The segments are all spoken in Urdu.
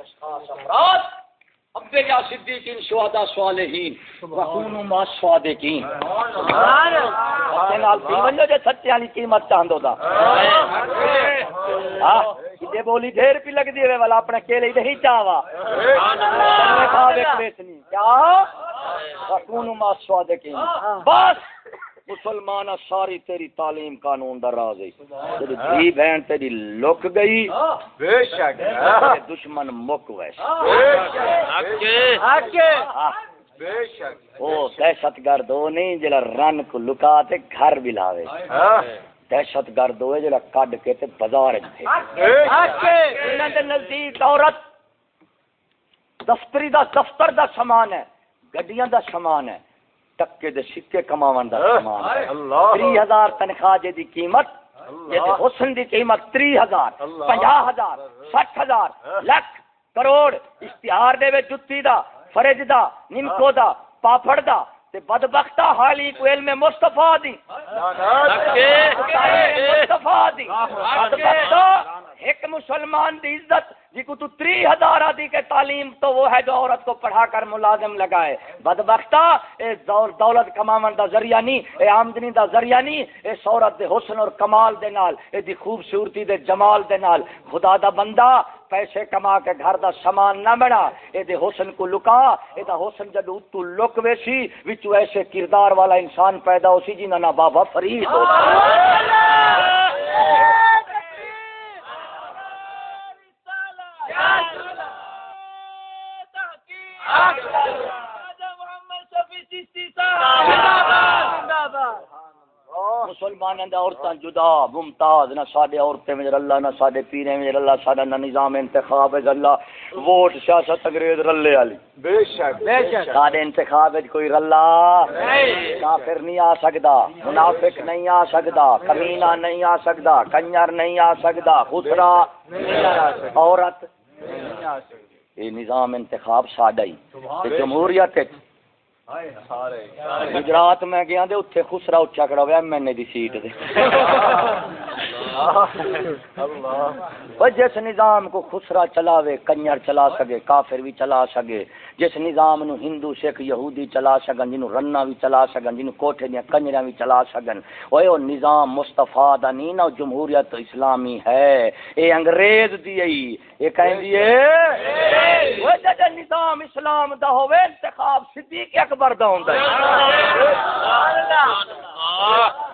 اشخاص افراد ابے یا صدیقین شہداء صالحین ما صادقین. سبحان اللہ. نال پی ونجو جے قیمت چاندو دا. ہاں کدے بولی ڈھیر پی والا اپنے کیلے دے ہی چاوا سبحان اللہ. کھا ویکھ بیچنی کیا ما صادقین. بس. مسلمان ساری تیری تعلیم قانون دا راز ہے۔ جب دھی بہن تیری لک گئی۔ بے شک۔ دشمن مک ویسے بے شک۔ وہ دہشت گرد وہ نہیں جڑا رن کو لکا تے گھر بھی لاوے۔ دہشت گرد ہوئے جڑا کڈ کے تے بازار انہاں دے نزدیک عورت دفتری دا دفتر دا سامان ہے گڈیاں دا سامان ہے۔ ٹکے دے سکے کماون دا سامان تری ہزار تنخواہ جے دی قیمت جے دے حسن دی قیمت تری ہزار پنجاہ ہزار سٹھ ہزار لکھ کروڑ اشتہار دے وچ جُتی دا فرج دا نمکو دا پاپڑ دا تے بدبختہ حالی کو علم مصطفیٰ دی مصطفیٰ دی بدبختہ ایک مسلمان دی عزت جی کو تو تری ہزار دی کے تعلیم تو وہ ہے جو عورت کو پڑھا کر ملازم لگائے۔ بدبختہ، اے دولت کماون دا ذریعہ نہیں اے آمدنی دا ذریعہ نہیں اے عورت دے حسن اور کمال دے نال، اے دی خوبصورتی دے جمال دے نال۔ خدا دا بندہ پیسے کما کے گھر دا سامان نہ بنا، اے دے حسن کو لکا، اے دا حسن جب تو لک ویسی، وچو ایسے کردار والا انسان پیدا ہو سی جنہاں نا بابا فرید ہو۔ مسلمان عورتیں جدا ممتاز نہ ساڈے عورتیں میں اللہ نہ ساڈے پیرے میں اللہ ساڈا نہ نظام انتخاب ہے اللہ ووٹ سیاست انگریز رلے والی۔ بے شک بے شک۔ ساڈے انتخاب وچ کوئی رلا کافر نہیں آ سکدا منافق نہیں آ سکدا کمینہ نہیں آ سکدا کنجر نہیں آ سکدا خسرا عورت یہ نظام انتخاب ساڈا ہی۔ جمہوریت گجرات میں گیا دے اتنے خسرا اچا کڑا ہوا ایم این اے دی سیٹ دے جس نظام کو خسرا چلاوے کنجر چلا سکے کافر بھی چلا سکے جس نظام نو ہندو سکھ یہودی چلا سکن جنو رنا بھی چلا سکن جنو کوٹھے دیا کنجرا بھی چلا سکن وہ او نظام مصطفیٰ دا نہیں نا جمہوریت اسلامی ہے۔ اے انگریز دی ای اے کہیں دی اے وہ جڑا نظام اسلام دا ہوے انتخاب صدیق اکبر دا ہوندا ہے۔ اللہ.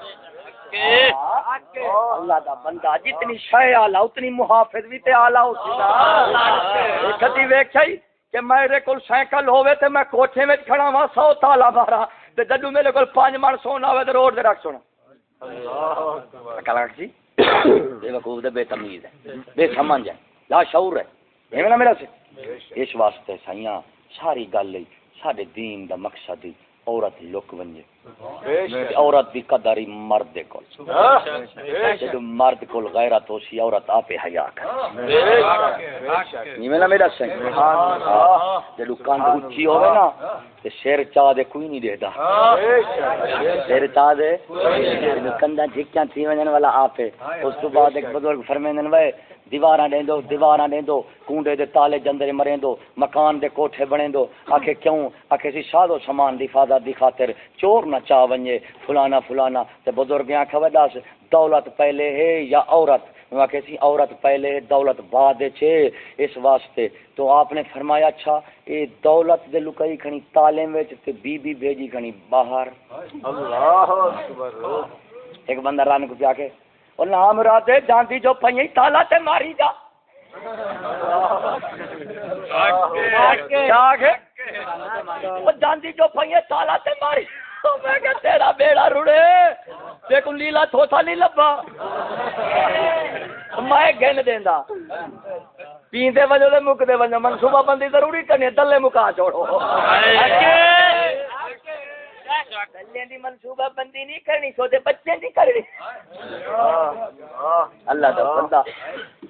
دا بندہ جتنی شے آلہ اتنی محافظ بھی تے آلہ ہوسی دا کدی ویکھئی کہ میرے کول سائیکل ہوے تے میں کوٹھے وچ کھڑا وا سو تالا مارا۔ تے جدوں میرے کول پانچ من سونا ہوے تے روڈ تے رکھ سونا۔ اللہ۔ جی؟ بے وقوف دے بے تمیز ہے بے سمجھ ہے لا شعور ہے۔ ایویں نہ میرا سے اس واسطے سائیاں ساری گل ساڈے دین دا مقصد ہی عورت لک ونجے۔ عورت دی قدر مرد دے کول۔ جدو مرد کول غیرت ہو سی عورت آپ حیا کر۔ نیویں نہ میرا سنگ۔ جدو کان اونچی ہوے نا تے سر چا دے کوئی نہیں دیدا سر چا دے۔ کندا جھکیاں تھی ونجن والا آپ اس تو بعد ایک بزرگ فرمیندن وے دیواراں دیں دو دیواراں دیں دو کونڈے دے تالے جندرے مریں دو مکان دے کوٹھے بنے دو آکھے کیوں؟ آکھے سی سادو سامان دی حفاظت دی خاطر چور نہ چا ونجے فلانا فلانا تے بزرگ آکھے وے دس دولت پہلے ہے یا عورت؟ آکھے سی عورت پہلے ہے دولت بعد چھے اس واسطے۔ تو آپ نے فرمایا اچھا اے دولت دے لکائی کھنی تعلیم وچ تے بی بی بھیجی کھنی باہر۔ اللہ اکبر۔ ایک بندہ ران کو پیا کے اور نام راتے جانتی جو پہنی تالا تے ماری جا۔ وہ جانتی جو پہنی تالا تے ماری۔ میں کہ تیرا بیڑا رڑے دیکھو لیلا تھوسا نہیں لبا میں گن دینا پیندے وجہ دے مک دے وجہ منصوبہ بندی ضروری کرنی دلے مکا چھوڑو دی منصوبہ بندی نہیں کرنی سو دے بچے نہیں کرنی اللہ دا بندہ۔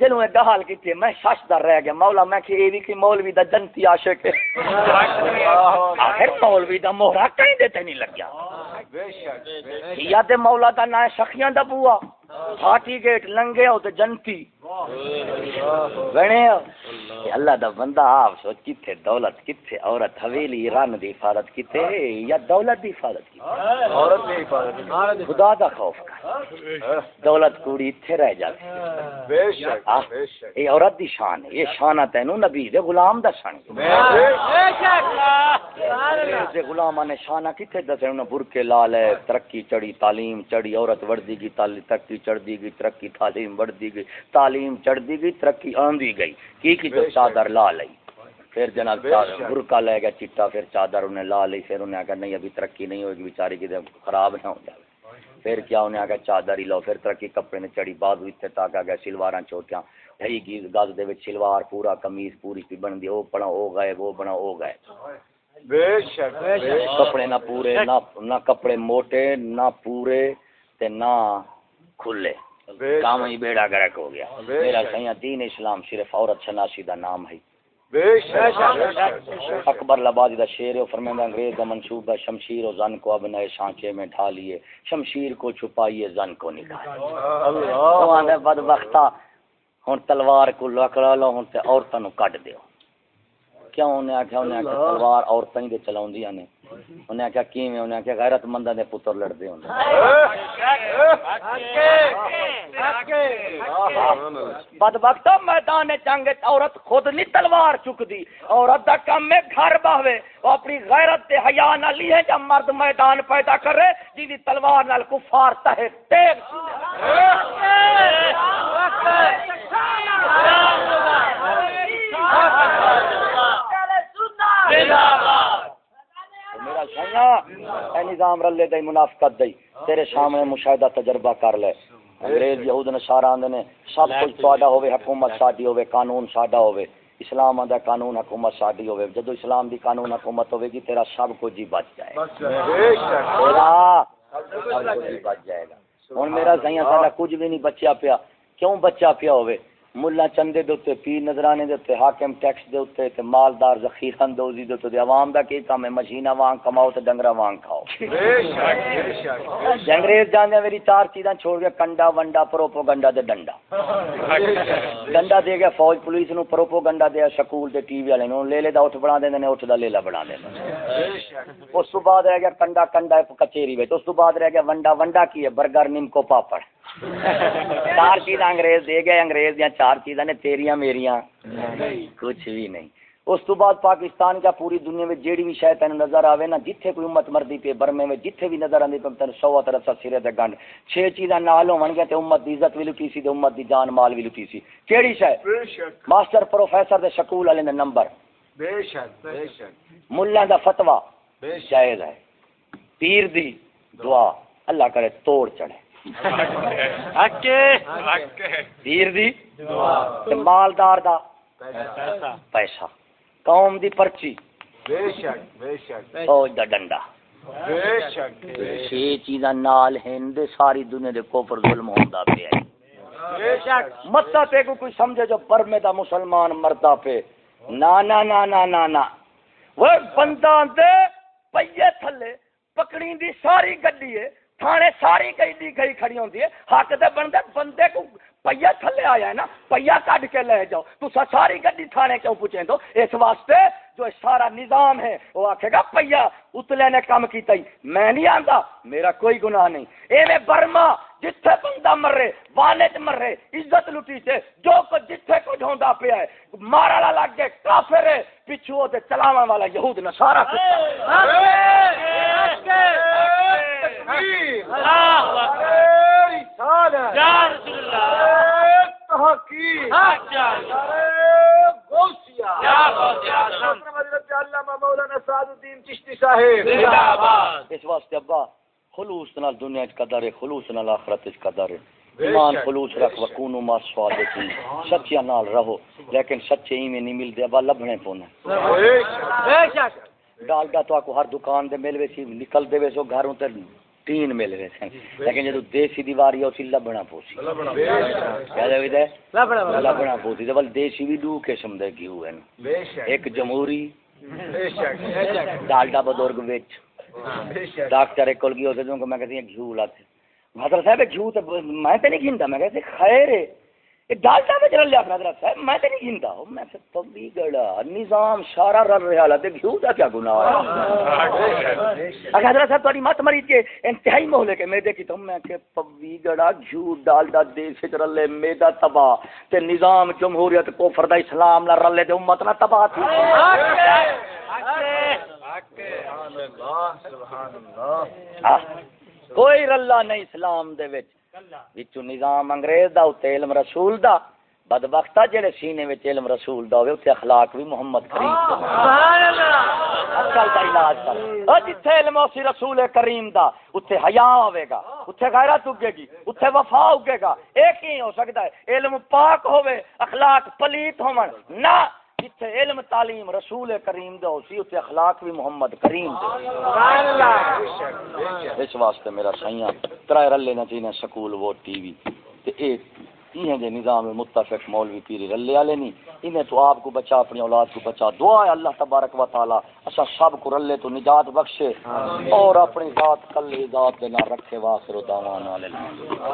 جنوں اے میں شش در رہ گیا۔ مولا میں کہ اے وی کہ مولوی دا جنتی عاشق ہے۔ آخر مولوی دا مہرا کہیں دے تے نہیں لگیا۔ بے شک یا تے مولا دا نام سخیاں دا بوا پھاٹی گیٹ لنگے تے جنتی۔ بنے کہ اللہ دا بندہ آپ سوچ کتھے دولت کتھے عورت حویلی رن دی حفاظت کتھے یا دولت دی حفاظت حفاظت خدا دا خوف کر۔ دولت کوڑی اتھے رہ جاتی یہ عورت دی شان ہے یہ شان ہے تینو نبی دے غلام دا شان ہے۔ نے شانہ دسے؟ انہاں برکے لال ہے ترقی چڑھی تعلیم چڑھی عورت گئی ترقی چڑھتی گئی ترقی تعلیم بڑھتی گئی تعلیم چڑھتی گئی ترقی گئی۔ کی کی تو چادر لا لئی پھر جناب۔ برکا لے گیا چٹا پھر چادر انہیں لا لی پھر انہیں کہا نہیں ابھی ترقی نہیں ہوگی بیچاری کی خراب نہ ہو جائے۔ پھر کیا انہیں آگے چادر ہی لو پھر ترقی کپڑے نے چڑھی بعد تک آ گیا سلواراں چھوٹیاں ڈھائی کی گز دے وچ سلوار پورا قمیض پوری پی بن دی او بنا او گئے وہ بنا او گئے کپڑے نہ پورے نہ کپڑے موٹے نہ پورے تے نہ کھلے۔ کام ہی بیڑا گرک ہو گیا۔ میرا۔ سیاں دین اسلام صرف عورت شناسی دا نام ہے۔ اکبر لبادی دا شیر ہے فرمائندہ انگریز دا منصوبہ شمشیر و زن کو اب نئے سانچے میں ڈھالیے۔ شمشیر کو چھپائیے زن کو نکالیے تو اللہ آندے بدبختہ ہن تلوار کو لکڑا لو ہن تے عورتاں نو کڈ دیو۔ کیوں؟ انہیں آخیا انہیں آخیا تلوار ہی تے چلاوندیاں نے۔ انہیں آخیا کیویں؟ انہیں آخیا غیرت منداں دے پتر لڑدے ہوندے۔ بدبختہ میدان جنگ عورت خود نہیں تلوار چکدی۔ عورت دا کم ہے گھر باوے وہ اپنی غیرت تے حیا نہ لیے جب مرد میدان پیدا کرے جی دی تلوار نال کفار تہے تیغ سیاں اے نظام رلے دئی منافقت دئی تیرے سامنے مشاہدہ تجربہ کر لے۔ انگریز یہود نصارا آندے نے سب کچھ تہاڈا ہوے حکومت ساڈی ہوے قانون ساڈا ہوے اسلام آندا قانون حکومت ساڈی ہوے جدو اسلام دی قانون حکومت ہوے گی تیرا سب کچھ ہی بچ جائے گا۔ سب کچھ ہی بچ جائے گا۔ ہن میرا سیاں ساڈا کچھ بھی نہیں بچیا پیا۔ کیوں بچا پیا ہوے ملا چندے دے پیر نظرانے دے اوتے حاکم ٹیکس دے اوتے تے مالدار ذخیرہ اندوزی دے تے عوام دا کی کام ہے مشیناں وانگ کماؤ تے ڈنگرا وانگ کھاؤ۔ بے شک بے شک انگریز جانے میری چار چیزاں چھوڑ کے کنڈا، ونڈا پروپو گنڈا دے ڈنڈا۔ ڈنڈا دے گیا فوج پولیس نو پروپو گنڈا دیا سکول تے ٹی وی والے نو، لے لے دا، اٹھ بنا دیندے نے، اٹھ دا لیلا بنا دیندے بے شک اس تو بعد رہ گیا کنڈا کنڈا کچیری وچ، اس تو بعد رہ گیا ونڈا ونڈا کی ہے، برگر، نمکو، پاپڑ۔ چار چیزاں انگریز دے گئے انگریز دیاں چار چیزاں نے تیریاں میریاں کچھ بھی نہیں اس تو بعد پاکستان کا پوری دنیا میں جیڑی بھی شاید تین نظر آوے نا جتھے کوئی امت مردی پہ برمے میں جتھے بھی نظر آندی پہ تین سوا طرف سا سرے تے گنڈ چھ چیزاں نال ہون گیا تے امت دی عزت بھی لٹی سی تے امت دی جان مال بھی لٹی سی کیڑی شاید بے شک ماسٹر پروفیسر دے والے نے نمبر بے شک بے شک ملا دا فتوا بے جائز ہے پیر دی دعا اللہ کرے توڑ چڑھے پیر دی تے مالدار دا پیسہ قوم دی پرچی بے شک بے شک فوج دا ڈنڈا بے شک بے چھ چیزاں نال ہند ساری دنیا دے کوفر ظلم ہوندا پیا ہے بے شک متا تے کو کوئی سمجھے جو برمے دا مسلمان مردا پہ نا نا نا نا نا نا وہ بندہ دے تھلے پکڑی دی ساری گڈی ہے تھانے ساری گئی گئی کھڑی ہوندی ہے حق دے بندے بندے کو پہیا تھلے آیا ہے نا پہیا کڈ کے لے جاؤ تو ساری گڈی تھانے کیوں پوچھیں تو اس واسطے جو سارا نظام ہے وہ آکھے گا پہیا اتلے نے کام کیتا ہی میں نہیں آندا میرا کوئی گناہ نہیں اے میں برما جتھے بندہ مرے والد مرے عزت لٹی سے جو کچھ جتھے کچھ ہوندا پیا ہے مارا لگ گئے کافر ہے پچھو تے چلاون والا یہود نے سارا اس واسطے ابا خلوص نال دنیا چ قدر ہے خلوص نال آخرت قدر ہے۔ ایمان خلوص رکھ وکونو ما صادقین سچیا نال رہو لیکن سچے ایویں نہیں ملدے۔ ابا لبھنے پونے۔ ڈالڈا تو کو ہر دکان دے مل ویسی نکل دے ویسو گھروں تے تین مل ویسے لیکن جدو دیسی دیواری ہے اسی لبھنا پوسی۔ کیا دے ویدے لبھنا پوسی۔ تے ول دیسی بھی دو قسم دے گیو ہیں ایک جمہوری ڈالڈا بزرگ وچ۔ ڈاکٹر کول گیو تے جو میں کہتی ہیں گھیو لاتے۔ حضرت صاحب گھیو تو میں تے نہیں گھندا میں کہتے خیر ہے۔ ڈالٹا میں چل لیا حضرت صاحب میں تے نہیں میں گڑا نظام سارا رل رہا لا تے گھیو دا کیا گناہ ہے؟ اگر حضرت صاحب تہاڈی مت مری کے انتہائی محلے کے میدے کی تم میں کہ پبی گڑا گھیو دے رلے میدا تباہ تے نظام جمہوریت کو فردا اسلام لا رلے تے امت نہ تباہ تھی۔ آہ، کوئی رلا نہیں اسلام دے وچ۔ وچوں نظام انگریز دا تے علم رسول دا بدبختہ جڑے سینے وچ علم رسول دا ہوے اوتے اخلاق بھی محمد کریم دا اکل دا علاج کر او جتھے علم اسی رسول کریم دا اوتھے حیا ہوے گا اوتھے غیرت اگے گی اوتھے وفا اگے گا ایک ہی ہو سکدا ہے علم پاک ہوے اخلاق پلیت ہون نہ جتھے علم تعلیم رسول کریم دا اسی اوتھے اخلاق بھی محمد کریم دا اس واسطے میرا سائیاں ترائے رلے نہ چاہیے سکول وہ ٹی وی۔ تے اے یہ جے نظام متفق مولوی پیری رلے والے نہیں انہیں تو آپ کو بچا اپنی اولاد کو بچا۔ دعا ہے اللہ تبارک و تعالی اسا سب کو رلے تو نجات بخشے اور اپنی ذات کل ذات دے نہ رکھے واخر دعوانا الحمدللہ